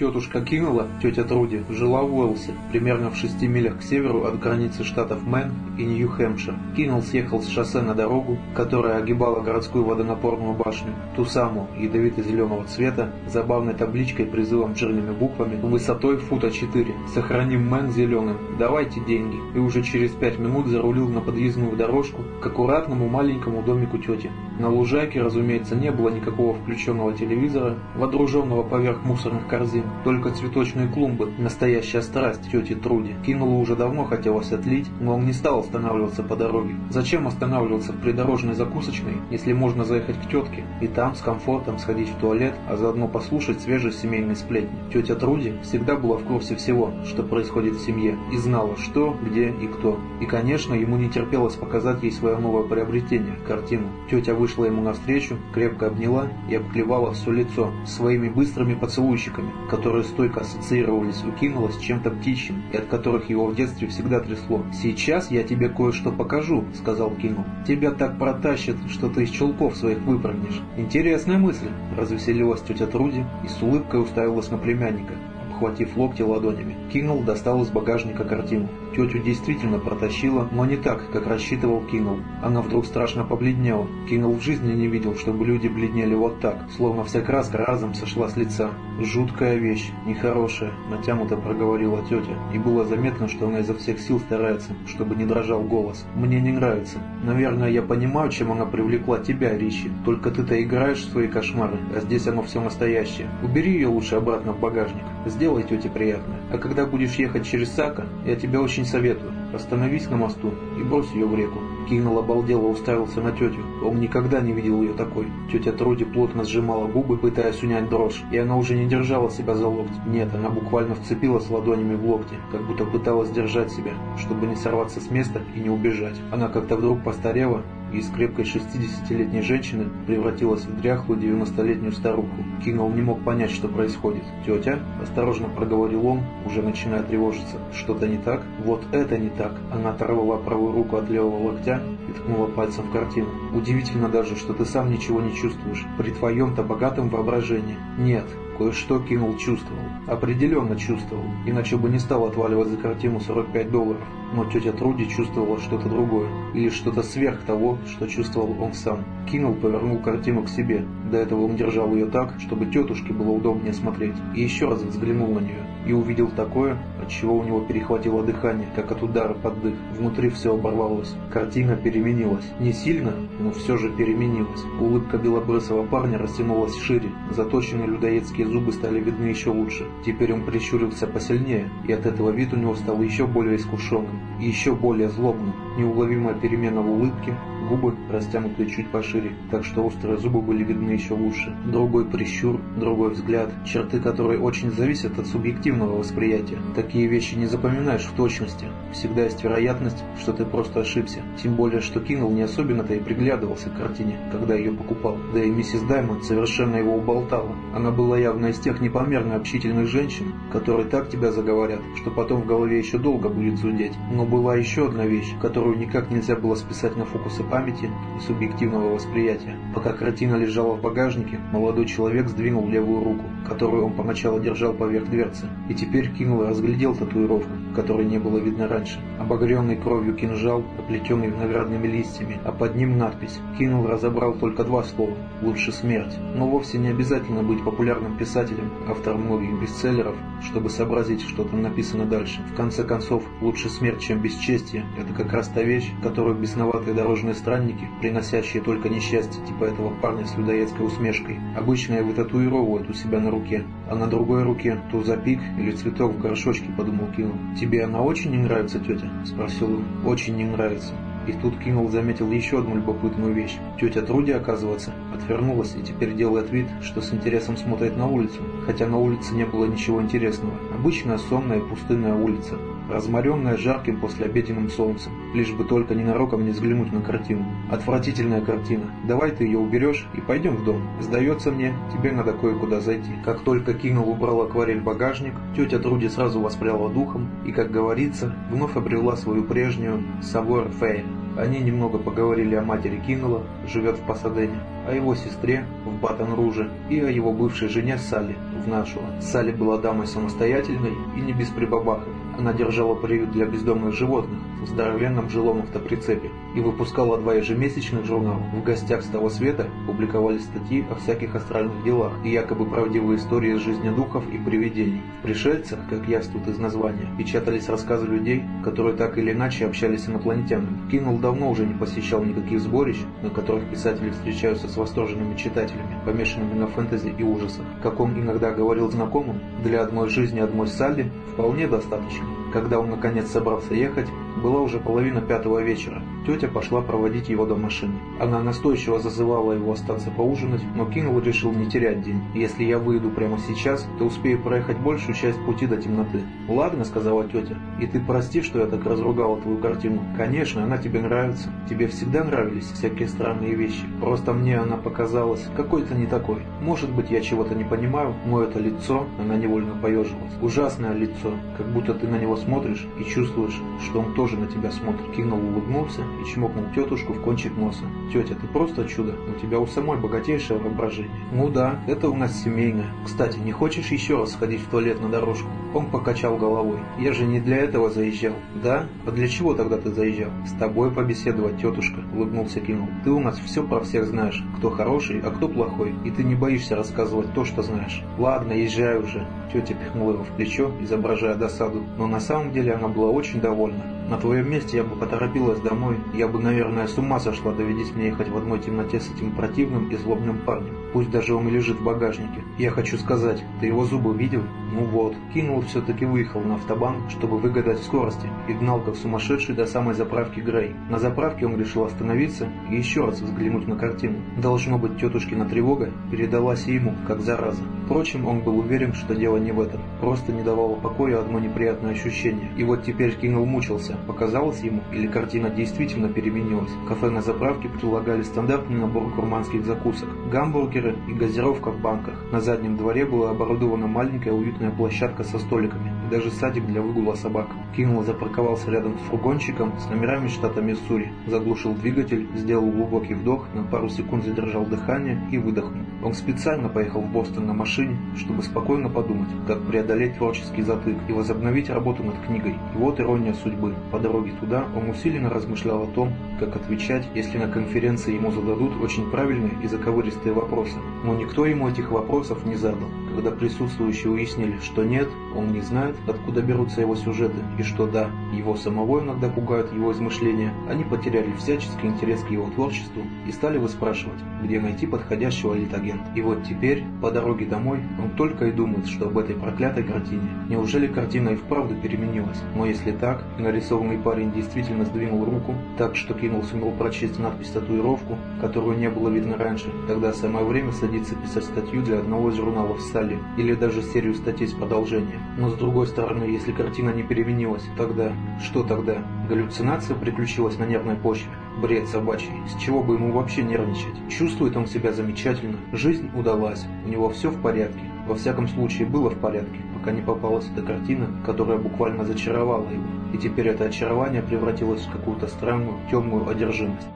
Тетушка Киннелла, тетя Труди, жила в Уэлсе, примерно в шести милях к северу от границы штатов Мэн и Нью-Хэмпшир. Киннелл съехал с шоссе на дорогу, которая огибала городскую водонапорную башню, ту самую, ядовито-зеленого цвета, с забавной табличкой призывом жирными буквами, высотой фута 4. «Сохраним Мэн зеленым, давайте деньги». И уже через пять минут зарулил на подъездную дорожку к аккуратному маленькому домику тети. На лужайке, разумеется, не было никакого включенного телевизора, водруженного поверх мусорных корзин. Только цветочные клумбы, настоящая страсть тети Труди. Киннеллу уже давно хотелось отлить, но он не стал останавливаться по дороге. Зачем останавливаться в придорожной закусочной, если можно заехать к тетке и там с комфортом сходить в туалет, а заодно послушать свежие семейные сплетни. Тетя Труди всегда была в курсе всего, что происходит в семье, и знала, что, где и кто. И, конечно, ему не терпелось показать ей свое новое приобретение – картину. Тетя вышла ему навстречу, крепко обняла и обклевала все лицо своими быстрыми поцелуйщиками, которые стойко ассоциировались у Кинула с чем-то птичьим, и от которых его в детстве всегда трясло. «Сейчас я тебе кое-что покажу», — сказал Кинул. «Тебя так протащит, что ты из чулков своих выпрыгнешь». «Интересная мысль», — развеселилась тетя Труди и с улыбкой уставилась на племянника обхватив локти ладонями. Кинул достал из багажника картину. Тетю действительно протащила, но не так, как рассчитывал Кинул. Она вдруг страшно побледнела. Кинул в жизни не видел, чтобы люди бледнели вот так, словно вся краска разом сошла с лица. «Жуткая вещь, нехорошая», — натянуто проговорила тетя. И было заметно, что она изо всех сил старается, чтобы не дрожал голос. «Мне не нравится. Наверное, я понимаю, чем она привлекла тебя, Ричи. Только ты-то играешь в свои кошмары, а здесь оно все настоящее. Убери ее лучше обратно в багажник. Сделай тете приятное. А когда будешь ехать через Сака, я тебе очень советую. Остановись на мосту и брось ее в реку. Кинул обалдело уставился на тетю. Он никогда не видел ее такой. Тетя Труди плотно сжимала губы, пытаясь унять дрожь, и она уже не держала себя за локти. Нет, она буквально вцепилась ладонями в локти, как будто пыталась держать себя, чтобы не сорваться с места и не убежать. Она как-то вдруг постарела из крепкой 60-летней женщины превратилась в дряхлую 90-летнюю старуху. Кинул не мог понять, что происходит. «Тетя?» – осторожно проговорил он, уже начиная тревожиться. «Что-то не так?» «Вот это не так!» Она оторвала правую руку от левого локтя и ткнула пальцем в картину. «Удивительно даже, что ты сам ничего не чувствуешь. При твоем-то богатом воображении. Нет, Кое-что кинул чувствовал. Определенно чувствовал, иначе бы не стал отваливать за картину 45 долларов. Но тетя Труди чувствовала что-то другое, или что-то сверх того, что чувствовал он сам. Кинул, повернул картину к себе. До этого он держал ее так, чтобы тетушке было удобнее смотреть. И еще раз взглянул на нее. И увидел такое, от чего у него перехватило дыхание, как от удара под дых. Внутри все оборвалось. Картина переменилась. Не сильно, но все же переменилась. Улыбка белобрысого парня растянулась шире. Заточенные людоедские зубы стали видны еще лучше. Теперь он прищурился посильнее, и от этого вид у него стал еще более искушенным, и еще более злобным. Неуловимая перемена в улыбке, губы растянуты чуть пошире, так что острые зубы были видны еще лучше. Другой прищур, другой взгляд, черты которые очень зависят от субъективного восприятия. Такие вещи не запоминаешь в точности. Всегда есть вероятность, что ты просто ошибся. Тем более, что Кинул не особенно-то и приглядывался к картине, когда ее покупал. Да и миссис Даймонд совершенно его уболтала. Она была явно из тех непомерно общительных женщин, которые так тебя заговорят, что потом в голове еще долго будет зудеть. Но была еще одна вещь, которую никак нельзя было списать на фокусы памяти, памяти и субъективного восприятия. Пока картина лежала в багажнике, молодой человек сдвинул левую руку, которую он поначалу держал поверх дверцы, и теперь кинул и разглядел татуировку, которой не было видно раньше. Обогренный кровью кинжал, оплетенный виноградными листьями, а под ним надпись. Кинул разобрал только два слова «Лучше смерть». Но вовсе не обязательно быть популярным писателем, автором многих бестселлеров, чтобы сообразить, что там написано дальше. В конце концов, лучше смерть, чем бесчестие. Это как раз та вещь, которую бесноватые дорожные странники, приносящие только несчастье, типа этого парня с людоедской усмешкой, обычно и вытатуировывают у себя на руке, а на другой руке то запик или цветок в горшочке, подумал Кинул. «Тебе она очень не нравится, тетя?» – спросил он. «Очень не нравится». И тут Кинул заметил еще одну любопытную вещь. Тетя Труди, оказывается, отвернулась и теперь делает вид, что с интересом смотрит на улицу, хотя на улице не было ничего интересного. Обычная сонная пустынная улица, разморенная жарким послеобеденным солнцем, лишь бы только ненароком не взглянуть на картину. Отвратительная картина. Давай ты ее уберешь и пойдем в дом. Сдается мне, тебе надо кое-куда зайти. Как только Кинул убрал акварель багажник, тетя Труди сразу воспряла духом и, как говорится, вновь обрела свою прежнюю «savoir-faire». Они немного поговорили о матери Киннелла, живет в Пасадене, о его сестре в Батон-Руже и о его бывшей жене Салли в Нашуа. Салли была дамой самостоятельной и не без прибабахов. Она держала приют для бездомных животных в здоровенном жилом автоприцепе и выпускала два ежемесячных журнала. В гостях с того света публиковались статьи о всяких астральных делах и якобы правдивые истории из жизни духов и привидений. В «Пришельцах», как яствует из названия, печатались рассказы людей, которые так или иначе общались с инопланетянами. Кинул давно уже не посещал никаких сборищ, на которых писатели встречаются с восторженными читателями, помешанными на фэнтези и ужасах. Как он иногда говорил знакомым, для одной жизни одной Салли вполне достаточно. Когда он наконец собрался ехать, была уже половина пятого вечера. Тетя пошла проводить его до машины. Она настойчиво зазывала его остаться поужинать, но Кингл решил не терять день. «Если я выйду прямо сейчас, то успею проехать большую часть пути до темноты». «Ладно», — сказала тетя. «И ты прости, что я так разругала твою картину. Конечно, она тебе нравится. Тебе всегда нравились всякие странные вещи. Просто мне она показалась какой-то не такой. Может быть, я чего-то не понимаю, но это лицо...» Она невольно поежилась. «Ужасное лицо, как будто ты на него смотришь и чувствуешь, что он тоже на тебя смотрит». Киннелл улыбнулся и чмокнул тетушку в кончик носа. «Тетя, ты просто чудо, у тебя у самой богатейшее воображение». «Ну да, это у нас семейное. Кстати, не хочешь еще раз сходить в туалет на дорожку?» Он покачал головой. «Я же не для этого заезжал». «Да? А для чего тогда ты заезжал?» «С тобой побеседовать, тетушка», — улыбнулся Киннелл. «Ты у нас все про всех знаешь, кто хороший, а кто плохой, и ты не боишься рассказывать то, что знаешь». «Ладно, езжай уже». Тетя пихнула его в плечо, изображая досаду, но на самом деле она была очень довольна. На твоем месте я бы поторопилась домой. Я бы, наверное, с ума сошла, доведись мне ехать в одной темноте с этим противным и злобным парнем. Пусть даже он и лежит в багажнике. Я хочу сказать, ты его зубы видел? Ну вот. Кинул все-таки выехал на автобан, чтобы выгадать скорости, и гнал как сумасшедший до самой заправки Грей. На заправке он решил остановиться и еще раз взглянуть на картину. Должно быть, тетушкина тревога передалась ему, как зараза. Впрочем, он был уверен, что дело не в этом. Просто не давало покоя одно неприятное ощущение. И вот теперь Кинул мучился, Показалось ему, или картина действительно переменилась. Кафе на заправке предлагали стандартный набор гурманских закусок, гамбургеры и газировка в банках. На заднем дворе была оборудована маленькая уютная площадка со столиками даже садик для выгула собак. Кинул запарковался рядом с фургончиком с номерами штата Миссури, заглушил двигатель, сделал глубокий вдох, на пару секунд задержал дыхание и выдохнул. Он специально поехал в Бостон на машине, чтобы спокойно подумать, как преодолеть творческий затык и возобновить работу над книгой. И вот ирония судьбы. По дороге туда он усиленно размышлял о том, как отвечать, если на конференции ему зададут очень правильные и заковыристые вопросы. Но никто ему этих вопросов не задал. Когда присутствующие уяснили, что нет, он не знает, откуда берутся его сюжеты, и что да, его самого иногда пугают его измышления, они потеряли всяческий интерес к его творчеству и стали выспрашивать, где найти подходящего литагента. И вот теперь, по дороге домой, он только и думает, что об этой проклятой картине. Неужели картина и вправду переменилась? Но если так, нарисованный парень действительно сдвинул руку, так что кинул сумел прочесть надпись-татуировку, которую не было видно раньше, тогда самое время садиться писать статью для одного из журналов «Салли» или даже серию статей с продолжением. Но с другой стороны, если картина не переменилась, тогда... Что тогда? Галлюцинация приключилась на нервной почве? Бред собачий. С чего бы ему вообще нервничать? Чувствует он себя замечательно. Жизнь удалась. У него все в порядке. Во всяком случае, было в порядке, пока не попалась эта картина, которая буквально зачаровала его. И теперь это очарование превратилось в какую-то странную, темную одержимость.